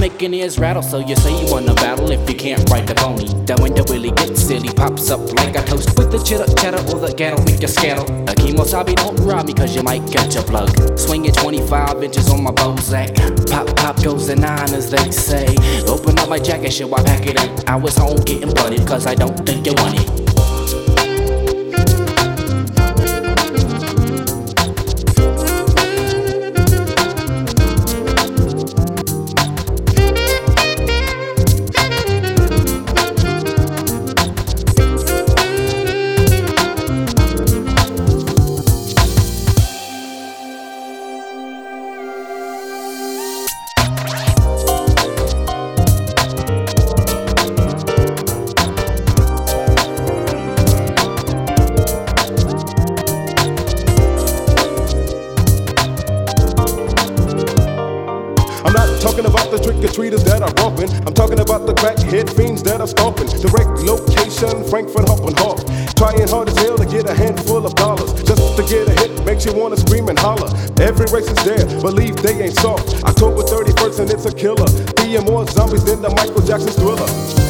making ears rattle, so you say you wanna battle if you can't ride the pony. That window really gets silly, pops up like a toast with the chitter chatter or the gattle, make you scattle. A kemosabe don't rob me, cause you might catch a plug. Swinging 25 inches on my Bozak. Pop, pop goes the nine, as they say. Open up my jacket, shit, I pack it up. I was home getting blooded, cause I don't think you want it. Not talking about the trick or treaters that are romping. I'm talking about the crackhead fiends that are stomping. Direct location, Frankfurt, Hop and Hop. Trying hard as hell to get a handful of dollars. Just to get a hit makes you wanna scream and holler. Every race is there, believe they ain't soft. October 31st and it's a killer. Being more zombies than the Michael Jackson thriller.